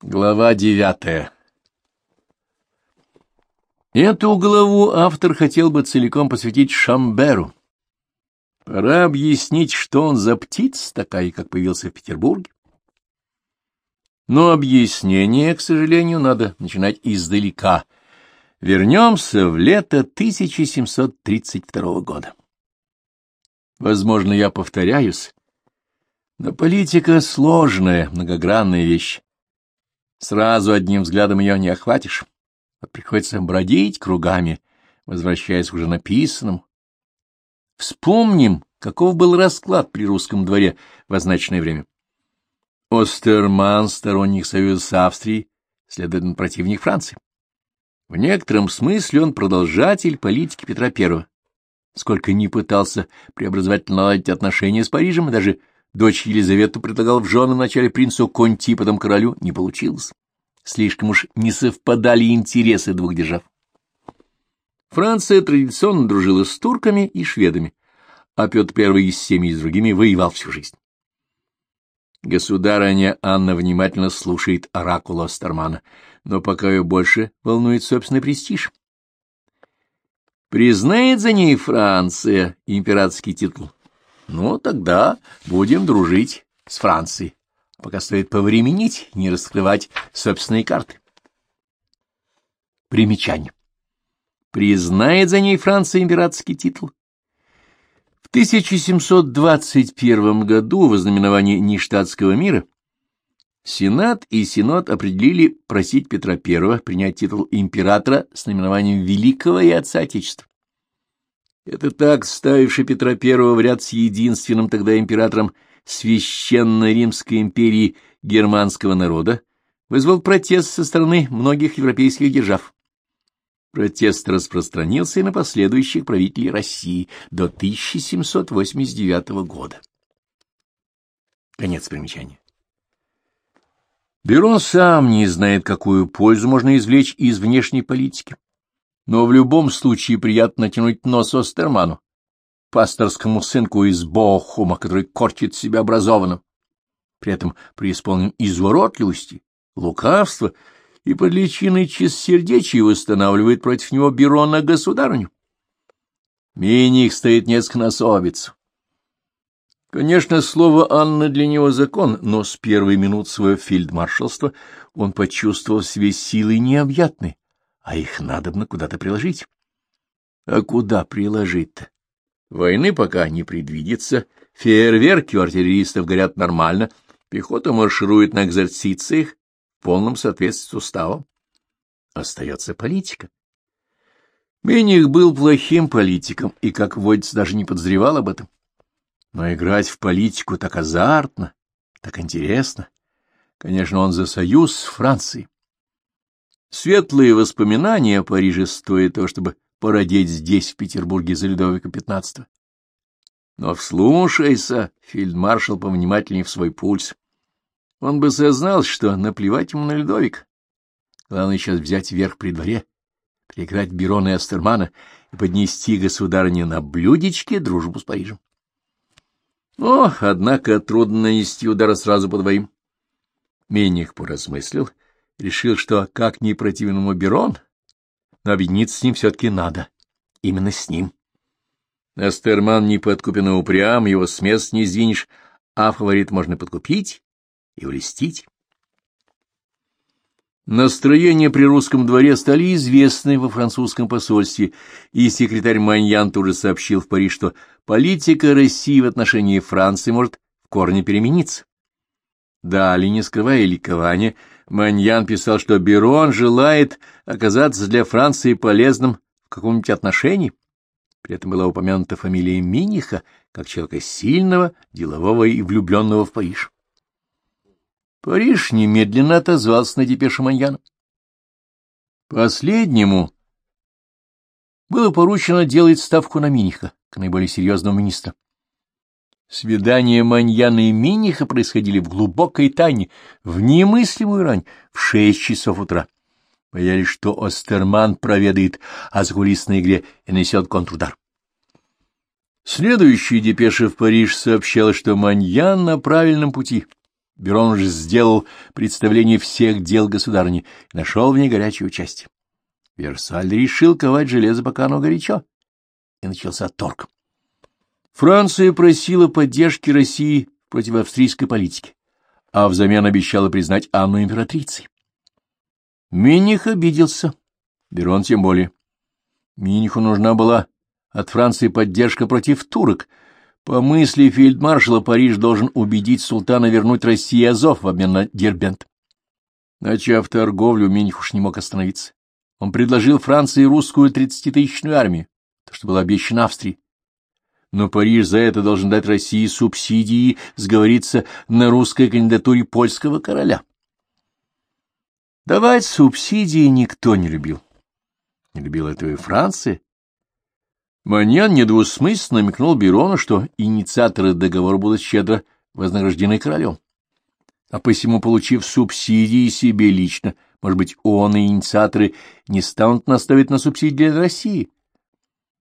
Глава девятая Эту главу автор хотел бы целиком посвятить Шамберу. Пора объяснить, что он за птица такая, как появился в Петербурге. Но объяснение, к сожалению, надо начинать издалека. Вернемся в лето 1732 года. Возможно, я повторяюсь, но политика — сложная, многогранная вещь. Сразу одним взглядом ее не охватишь, а приходится бродить кругами, возвращаясь к уже написанному. Вспомним, каков был расклад при русском дворе в означенное время. Остерман — сторонник союза с Австрией, следовательно, противник Франции. В некотором смысле он продолжатель политики Петра I. Сколько ни пытался преобразовать наладить отношения с Парижем и даже Дочь Елизавету предлагал в жены вначале принцу Конти, потом королю, не получилось. Слишком уж не совпадали интересы двух держав. Франция традиционно дружила с турками и шведами, а Петр I и с всеми и с другими воевал всю жизнь. Государыня Анна внимательно слушает оракула Стармана, но пока ее больше волнует собственный престиж. Признает за ней Франция императорский титул, ну, тогда будем дружить с Францией. Пока стоит повременить, не раскрывать собственные карты. Примечание. Признает за ней Франция императорский титул. В 1721 году в знаменовании Ништадтского мира Сенат и Синод определили просить Петра I принять титул императора с наименованием Великого и Отца Отечества. Это так, ставивший Петра I в ряд с единственным тогда императором Священной Римской империи германского народа, вызвал протест со стороны многих европейских держав. Протест распространился и на последующих правителей России до 1789 года. Конец примечания. Бюро сам не знает, какую пользу можно извлечь из внешней политики но в любом случае приятно тянуть нос Остерману, пасторскому сынку из Бохума, который корчит себя образованным, при этом преисполнен изворотливости, лукавства и под личиной чистосердечия восстанавливает против него Берона государыню. Миних стоит несколько на совицу. Конечно, слово Анна для него закон, но с первой минут своего фельдмаршалства он почувствовал себе силы необъятные, а их надобно куда-то приложить. А куда приложить-то? Войны пока не предвидится, фейерверки у артиллеристов горят нормально, пехота марширует на экзерцициях в полном соответствии с уставом. Остается политика. Миних был плохим политиком и, как водится, даже не подозревал об этом. Но играть в политику так азартно, так интересно. Конечно, он за союз с Францией. Светлые воспоминания о Париже стоят того, чтобы породить здесь, в Петербурге, за Людовика XV. Но вслушайся, фельдмаршал повнимательнее в свой пульс. Он бы сознал, что наплевать ему на Людовика. Главное сейчас взять верх при дворе, переиграть Берона и Астермана и поднести государыне на блюдечке дружбу с Парижем. О, однако трудно нанести удара сразу по двоим. Мених поразмыслил — решил, что, как ни противен ему Берон, но объединиться с ним все-таки надо. Именно с ним. Астерман не подкупен и упрям, его с мест не сдвинешь, а фаворит можно подкупить и улестить. Настроения при русском дворе стали известны во французском посольстве, и секретарь Маньян тоже сообщил в Париж, что политика России в отношении Франции может в корне перемениться. Далее, не скрывая ликования, Маньян писал, что Берон желает оказаться для Франции полезным в каком-нибудь отношении. При этом была упомянута фамилия Миниха, как человека сильного, делового и влюбленного в Париж. Париж немедленно отозвался на депешу Маньяна. Последнему было поручено делать ставку на Миниха, к наиболее серьезному министру. Свидания Маньяна и Миниха происходили в глубокой тайне, в немыслимую рань, в шесть часов утра. Боялись, что Остерман проведает о закулисной игре и несет контрудар. Следующая депеша в Париж сообщала, что Маньян на правильном пути, Берон же сделал представление всех дел государыни и нашел в ней горячее участие. Версаль решил ковать железо, пока оно горячо, и начался торг. Франция просила поддержки России против австрийской политики, а взамен обещала признать Анну императрицей. Миних обиделся, Берон тем более. Миниху нужна была от Франции поддержка против турок. По мысли фельдмаршала Париж должен убедить султана вернуть России Азов в обмен на Дербент. Начав торговлю, Миних уж не мог остановиться. Он предложил Франции русскую тридцатитысячную армию, то, что было обещано Австрии. Но Париж за это должен дать России субсидии, сговориться на русской кандидатуре польского короля. Давать субсидии никто не любил. Не любила этого и Франция. Маньян недвусмысленно намекнул Берону, что инициаторы договора будут щедро вознаграждены королем. А посему, получив субсидии себе лично, может быть, он и инициаторы не станут наставить на субсидии для России.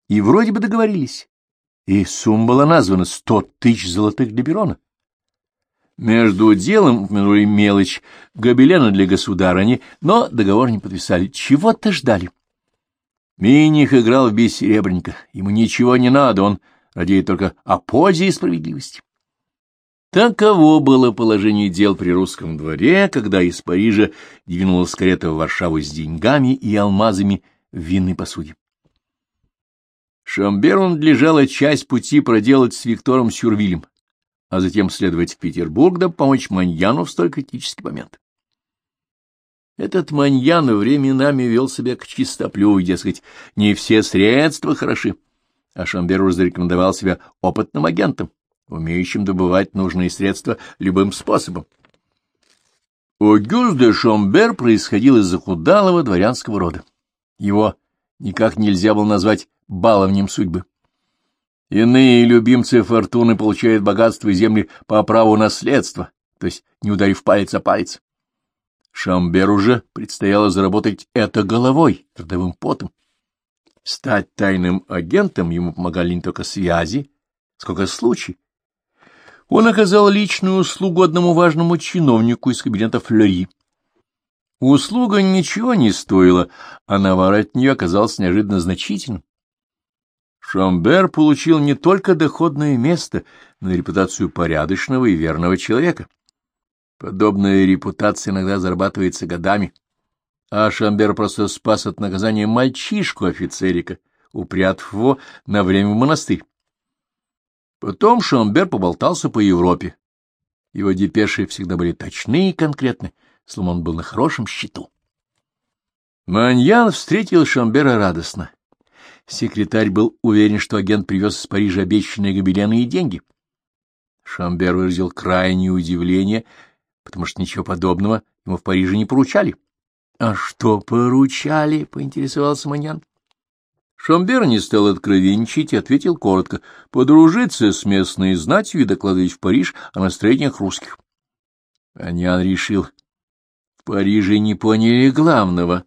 И вроде бы договорились. И сумма была названа — сто тысяч золотых для Берона. Между делом упомянули мелочь гобелена для государыни, но договор не подписали. Чего-то ждали. Миних играл в бессеребренника. Ему ничего не надо, он радеет только о пользе и справедливости. Таково было положение дел при русском дворе, когда из Парижа двинулась карета в Варшаву с деньгами и алмазами в винной посуде. Шамберу надлежало часть пути проделать с Виктором Сюрвилем, а затем следовать в Петербург, да помочь Маньяну в столь критический момент. Этот маньян временами вел себя к чистоплю, дескать, не все средства хороши, а Шамбер зарекомендовал себя опытным агентом, умеющим добывать нужные средства любым способом. Огюст де Шамбер происходил из захудалого дворянского рода. Его никак нельзя было назвать баловнем судьбы. Иные любимцы фортуны получают богатство и земли по праву наследства, то есть не ударив палец о палец. Шамберу же предстояло заработать это головой, трудовым потом. Стать тайным агентом ему помогали не только связи, сколько случай. Он оказал личную услугу одному важному чиновнику из кабинета Флери. Услуга ничего не стоила, а навар от нее оказался неожиданно значительным. Шамбер получил не только доходное место, но и репутацию порядочного и верного человека. Подобная репутация иногда зарабатывается годами. А Шамбер просто спас от наказания мальчишку-офицерика, упрятав его на время в монастырь. Потом Шамбер поболтался по Европе. Его депеши всегда были точны и конкретны, словно он был на хорошем счету. Маньян встретил Шамбера радостно. Секретарь был уверен, что агент привез из Парижа обещанные гобелены и деньги. Шамбер выразил крайнее удивление, потому что ничего подобного ему в Париже не поручали. — А что поручали? — поинтересовался Маньян. Шамбер не стал откровенничать и ответил коротко — подружиться с местной знатью и докладывать в Париж о настроениях русских. Маньян решил, в Париже не поняли главного,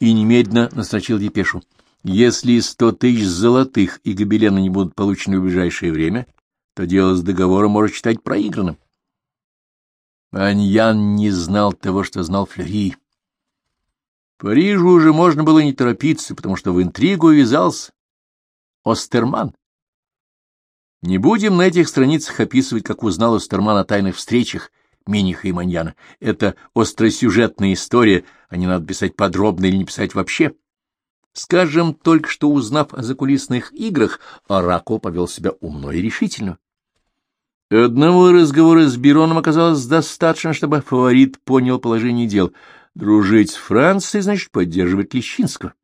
и немедленно настрочил депешу. Если сто тысяч золотых и гобелены не будут получены в ближайшее время, то дело с договором может считать проигранным. Аньян не знал того, что знал Флери. Парижу уже можно было не торопиться, потому что в интригу ввязался Остерман. Не будем на этих страницах описывать, как узнал Остерман о тайных встречах Миниха и Маньяна. Это остросюжетная история, а не надо писать подробно или не писать вообще. Скажем только, что узнав о закулисных играх, Арако повел себя умно и решительно. Одного разговора с Бироном оказалось достаточно, чтобы фаворит понял положение дел. Дружить с Францией значит поддерживать Лещинского.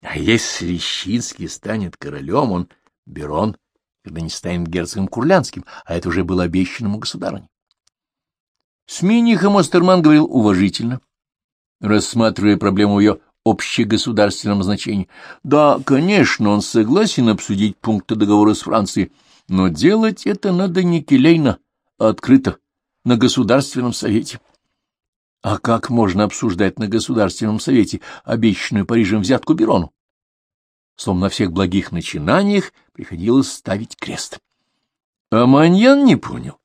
А если Лещинский станет королем, он, Бирон, когда не станет герцогом Курлянским, а это уже было обещанному государыне. С Минихом Остерман говорил уважительно, рассматривая проблему ее общегосударственном значении. Да, конечно, он согласен обсудить пункты договора с Францией, но делать это надо не келейно, а открыто, на Государственном Совете. А как можно обсуждать на Государственном Совете обещанную Парижем взятку Берону? Словно на всех благих начинаниях приходилось ставить крест. А Маньян не понял.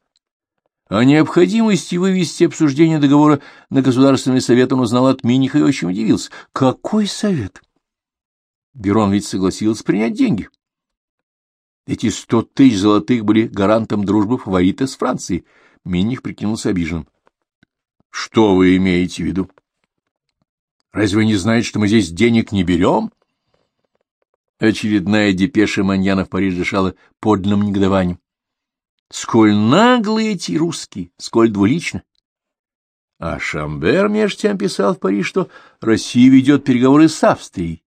О необходимости вывести обсуждение договора на Государственный совет он узнал от Миниха и очень удивился. Какой совет? Берон ведь согласился принять деньги. Эти сто тысяч золотых были гарантом дружбы фаворита с Францией. Миних прикинулся обиженным. — Что вы имеете в виду? Разве вы не знаете, что мы здесь денег не берем? Очередная депеша Маньяна в Париж дышала подлинным негодованием. Сколь наглые эти русские, сколь двулично. А Шамбер меж тем писал в Париж, что Россия ведет переговоры с Австрией,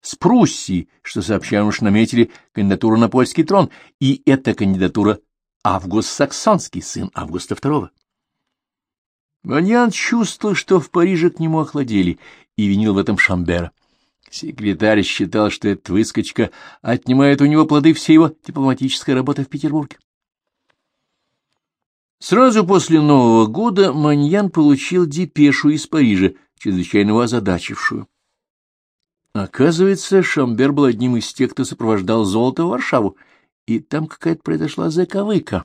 с Пруссией, что, сообщаем уж, наметили кандидатуру на польский трон, и эта кандидатура Август Саксонский, сын Августа II. Маньян чувствовал, что в Париже к нему охладели, и винил в этом Шамбера. Секретарь считал, что эта выскочка отнимает у него плоды всей его дипломатической работы в Петербурге. Сразу после Нового года Маньян получил депешу из Парижа, чрезвычайно его озадачившую. Оказывается, Шамбер был одним из тех, кто сопровождал золото в Варшаву, и там какая-то произошла заковыка.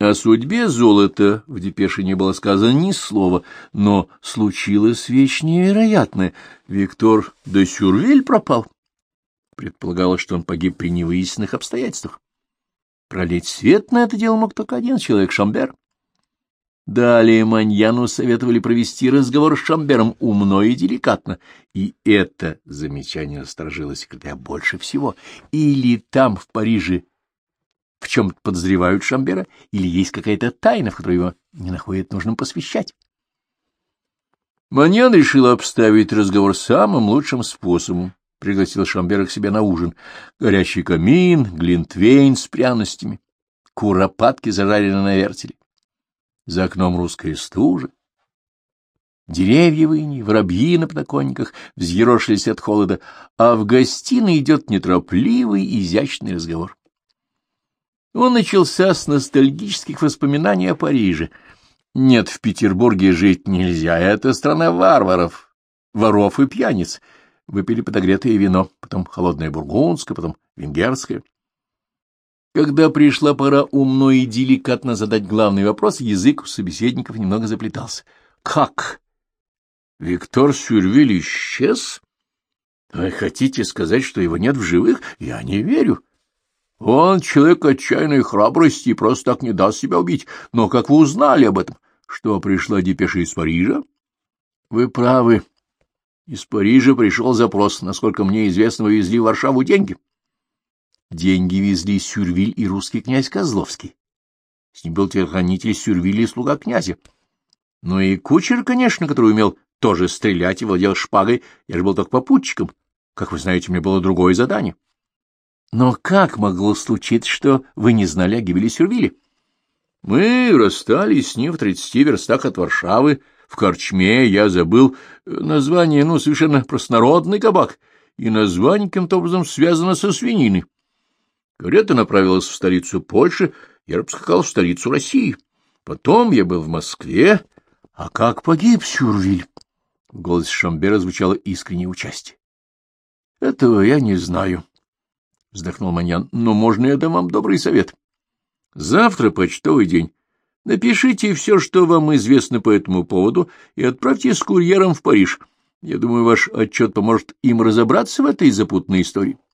О судьбе золота в депеше не было сказано ни слова, но случилось вещь невероятная. Виктор де Сюрвиль пропал. Предполагалось, что он погиб при невыясненных обстоятельствах. Пролить свет на это дело мог только один человек — Шамбер. Далее Маньяну советовали провести разговор с Шамбером умно и деликатно, и это замечание насторожило секретаря больше всего. Или там, в Париже, в чем подозревают Шамбера, или есть какая-то тайна, в которой его не находят нужным посвящать. Маньян решил обставить разговор самым лучшим способом. Пригласил Шамбера к себе на ужин. Горящий камин, глинтвейн с пряностями, куропатки зажарены на вертеле. За окном русская стужа. Деревья в инии, воробьи на подоконниках взъерошились от холода, а в гостиной идет неторопливый, изящный разговор. Он начался с ностальгических воспоминаний о Париже. Нет, в Петербурге жить нельзя, это страна варваров, воров и пьяниц. Выпили подогретое вино, потом холодное бургундское, потом венгерское. Когда пришла пора умно и деликатно задать главный вопрос, язык у собеседников немного заплетался. «Как? Виктор Сюрвиль исчез? Вы хотите сказать, что его нет в живых? Я не верю». Он человек отчаянной храбрости и просто так не даст себя убить. Но как вы узнали об этом? Что, пришла депеша из Парижа? Вы правы. Из Парижа пришел запрос. Насколько мне известно, везли в Варшаву деньги. Деньги везли Сюрвиль и русский князь Козловский. С ним был телохранитель Сюрвиля и слуга князя. Ну и кучер, конечно, который умел тоже стрелять и владел шпагой. Я же был только попутчиком. Как вы знаете, меня было другое задание. Но как могло случиться, что вы не знали о гибели Сюрвиля? Мы расстались с ним в тридцати верстах от Варшавы, в Корчме, я забыл э, название, ну, совершенно простонародный кабак, и название каким-то образом связано со свининой. Карета направилась в столицу Польши, я поскакал в столицу России. Потом я был в Москве. А как погиб Сюрвиль? В голосе Шамбера звучало искреннее участие. — Этого я не знаю, — вздохнул Маньян, — но можно я дам вам добрый совет. Завтра почтовый день. Напишите все, что вам известно по этому поводу, и отправьте с курьером в Париж. Я думаю, ваш отчет поможет им разобраться в этой запутанной истории. —